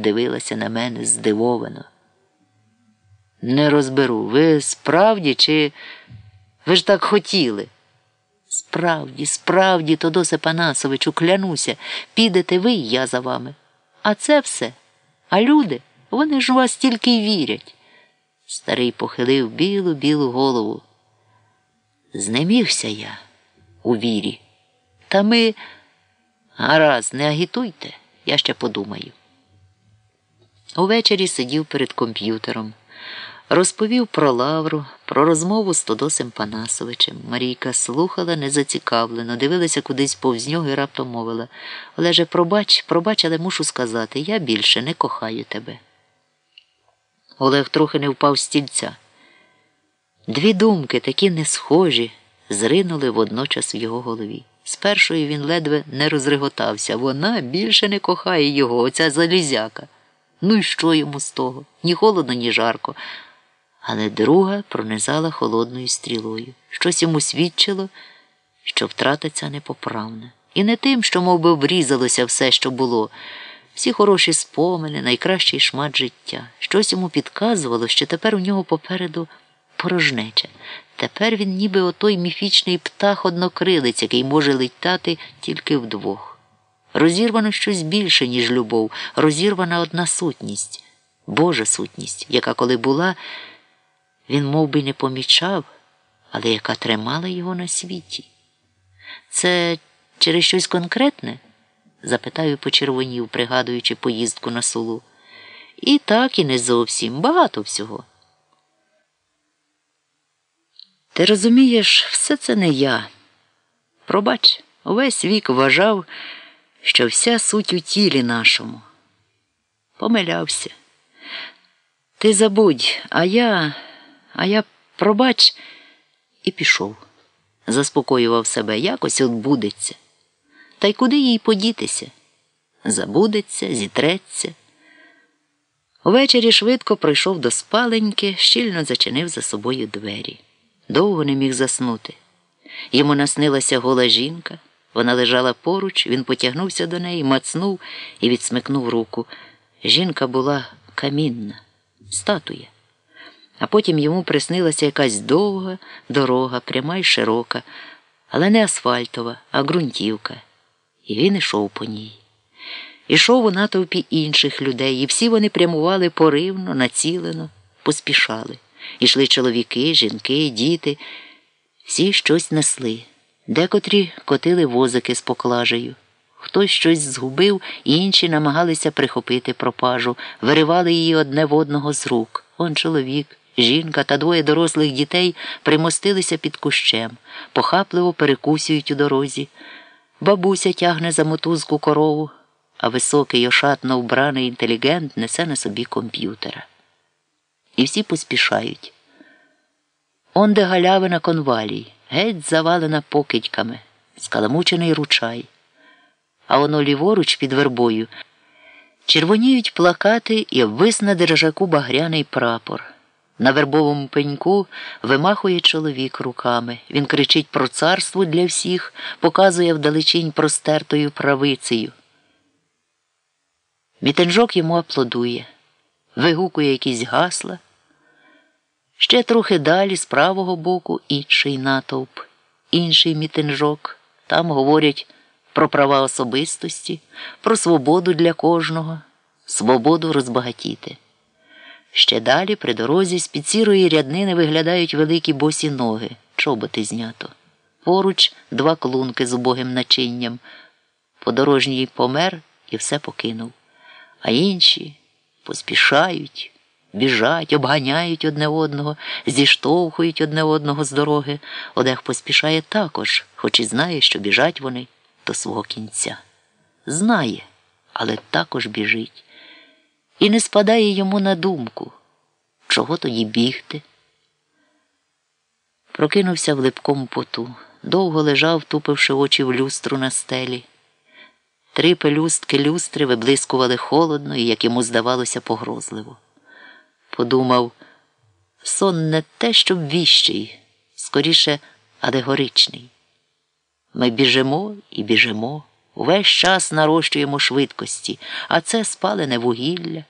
дивилася на мене здивовано. Не розберу, ви справді чи ви ж так хотіли? Справді, справді, Тодосе Панасовичу, клянуся, підете ви і я за вами. А це все. А люди, вони ж у вас тільки й вірять. Старий похилив білу білу голову. Знемігся я у вірі. Та ми гаразд, не агітуйте, я ще подумаю. Увечері сидів перед комп'ютером. Розповів про Лавру, про розмову з Тодосем Панасовичем. Марійка слухала незацікавлено, дивилася кудись повз нього і раптом мовила Олеже, пробач, пробач, але мушу сказати, я більше не кохаю тебе. Олег трохи не впав з стільця. Дві думки, такі не схожі, зринули водночас в його голові. З першої він ледве не розреготався. Вона більше не кохає його, оця залізяка. Ну і що йому з того? Ні холодно, ні жарко. Але друга пронизала холодною стрілою. Щось йому свідчило, що втрата ця непоправна. І не тим, що мов би, врізалося все, що було, всі хороші спомини, найкращий шмат життя. Щось йому підказувало, що тепер у нього попереду порожнеча. Тепер він ніби отой міфічний птах однокрилець, який може летати тільки вдвох. Розірвано щось більше, ніж любов, розірвана одна сутність, Божа сутність, яка коли була, він мов би, не помічав, але яка тримала його на світі. Це через щось конкретне? запитаю почервонів, пригадуючи поїздку на сулу. І так, і не зовсім багато всього. Ти розумієш, все це не я. Пробач, увесь вік вважав, що вся суть у тілі нашому. Помилявся. Ти забудь, а я, а я пробач, і пішов. Заспокоював себе, якось отбудеться. Та й куди їй подітися? Забудеться, зітреться. Увечері швидко пройшов до спаленьки, щільно зачинив за собою двері. Довго не міг заснути. Йому наснилася гола жінка. Вона лежала поруч, він потягнувся до неї, мацнув і відсмикнув руку. Жінка була камінна, статуя. А потім йому приснилася якась довга дорога, пряма й широка, але не асфальтова, а ґрунтівка. І він ішов по ній. Ішов у натовпі інших людей, і всі вони прямували поривно, націлено, поспішали. Ішли чоловіки, жінки, діти, всі щось несли. Декотрі котили возики з поклажею. Хтось щось згубив, інші намагалися прихопити пропажу, виривали її одне в одного з рук. Он чоловік, жінка та двоє дорослих дітей примостилися під кущем, похапливо перекусюють у дорозі. Бабуся тягне за мотузку корову, а високий ошатно вбраний інтелігент несе на собі комп'ютера. І всі поспішають. Онде галявина конвалій, геть завалена покидьками, скаламучений ручай. А воно ліворуч під вербою червоніють плакати і обвис на держаку багряний прапор. На вербовому пеньку вимахує чоловік руками. Він кричить про царство для всіх, показує вдалечінь простертою правицею. Мітинжок йому аплодує, вигукує якісь гасла. Ще трохи далі, з правого боку, інший натовп, інший мітинжок. Там говорять про права особистості, про свободу для кожного, свободу розбагатіти. Ще далі при дорозі з під сірої ряднини виглядають великі босі ноги, чоботи знято. Поруч два клунки з убогим начинням. Подорожній помер і все покинув. А інші поспішають, біжать, обганяють одне одного, зіштовхують одне одного з дороги. Одег поспішає також, хоч і знає, що біжать вони до свого кінця. Знає, але також біжить. І не спадає йому на думку, чого тоді бігти. Прокинувся в липкому поту, довго лежав, тупивши очі в люстру на стелі. Три пелюстки люстри виблискували холодно і, як йому здавалося, погрозливо. Подумав, сон не те, щоб віщий, скоріше адегоричний. Ми біжимо і біжимо Увесь час нарощуємо швидкості, а це спалене вугілля.